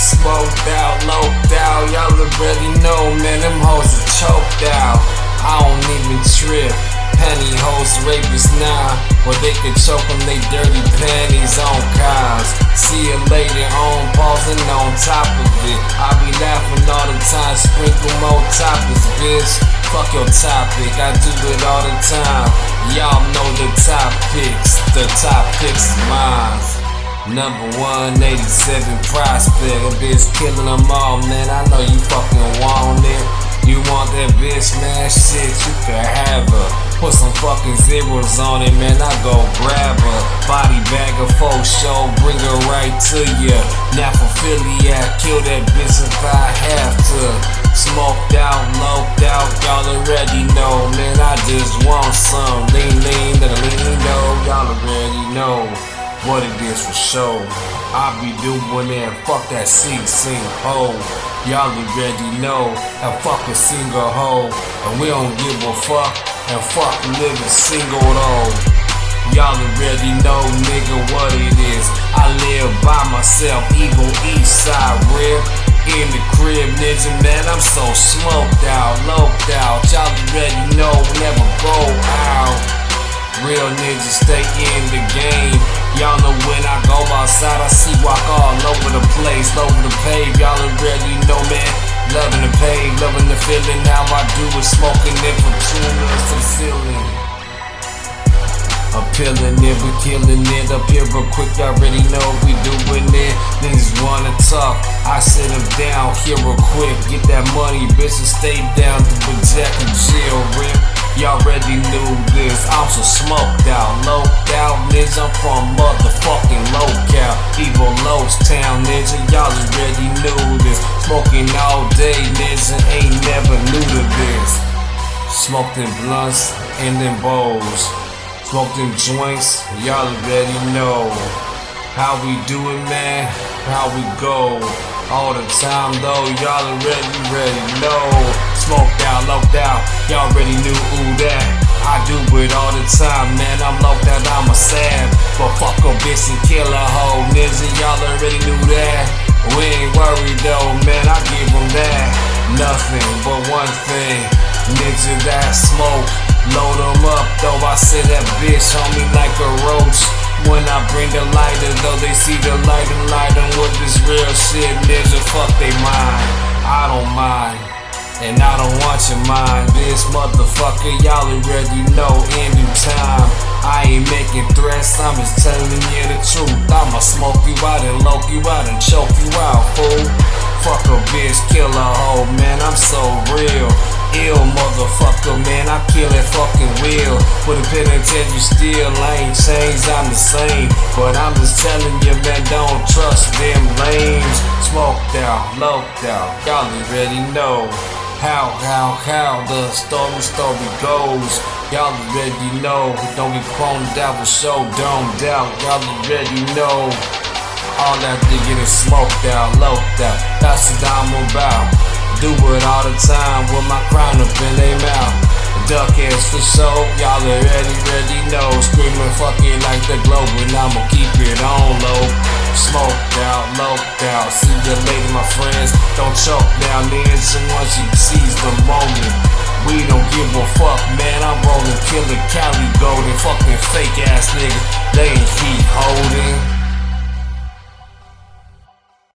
Smoked out, low out. y'all already know, man, them hoes are choked out. I don't even trip. Penny hoes rapists now, nah. or they could choke them, they dirty panties on cars. See a lady on, pausing on top of it. I be laughing all the time, sprinkle more topics, bitch. Fuck your topic, I do it all the time. Y'all know the topics the top picks is mine. Number 187 prospect, a bitch killing them all, man. I know you fucking want it. You want that bitch, man? Shit, you can have her. Put some fucking zeros on it, man. I go grab her. Body bag of full show, bring her right to ya. Now for Philly, I kill that bitch if I have to. Smoked out, loped out, y'all already know, man. I just want some lean, lean, lean, already know what it is for sure. I be doing that, fuck that sing hoe. Y'all already know, and fuck a single hoe. And we don't give a fuck, and fuck living single though. Y'all already know, nigga, what it is. I live by myself, Eagle East Side Rip. In the crib, nigga, man, I'm so smoked out, loped out. Y'all already know, never go out. Real niggas stay in outside, I see walk all over the place, over the pave. Y'all already know, man. Loving the pave, loving the feeling. How I do it, smoking it from tunas to ceiling. I'm peeling it, we killing it up here real quick. Y'all already know we doing it. Niggas wanna talk, I sit them down here real quick. Get that money, bitch, and stay down to project and chill, rip. Y'all already knew this. I'm so smoked I'm from motherfucking local, evil Los Town, nigga. Y'all already knew this. Smoking all day, nigga. Ain't never new to this. Smoked in blunts and in bowls. Smoked in joints, y'all already know. How we do it, man. How we go. All the time though, y'all already ready know. Smoked out, locked out, y'all already knew who that. I do it all the time, man. I'm locked out, I'm a sad. But fuck a bitch and kill a hoe, nigga. Y'all already knew that. We ain't worried though, man. I give them that. Nothing but one thing, nigga. That smoke. Load them up, though I sit that bitch on me like a roach. When I bring the lighter, though they see the light and light them with this real shit, nigga. Fuck they mind. I don't mind. And I don't want your mind, this motherfucker, y'all already know in due time. I ain't making threats, I'm just telling you the truth. I'ma smoke you out and lock you out and choke you out, fool. Fuck a bitch, kill a hoe, man, I'm so real. Ill motherfucker, man, I kill it fucking will. Put a penitentiary still, I ain't changed, I'm the same. But I'm just telling you, man, don't trust them lames. Smoked out, loped out, y'all already know. How, how, how the story, story goes. Y'all already know. Don't get chromed out for show, don't doubt. Y'all already know. All that to getting smoked out, loped out. That's what I'm about. Do it all the time with my crown up in they mouth. Duck ass for show, y'all already, already know. Screaming fucking like the globe, and I'ma keep it on low. Smoked out, loped out. See you later, my friends. Don't choke down. And once you seize the moment, we don't give a fuck, man. I'm rolling killer Cali golden, fucking fake ass niggas. They ain't keep holding.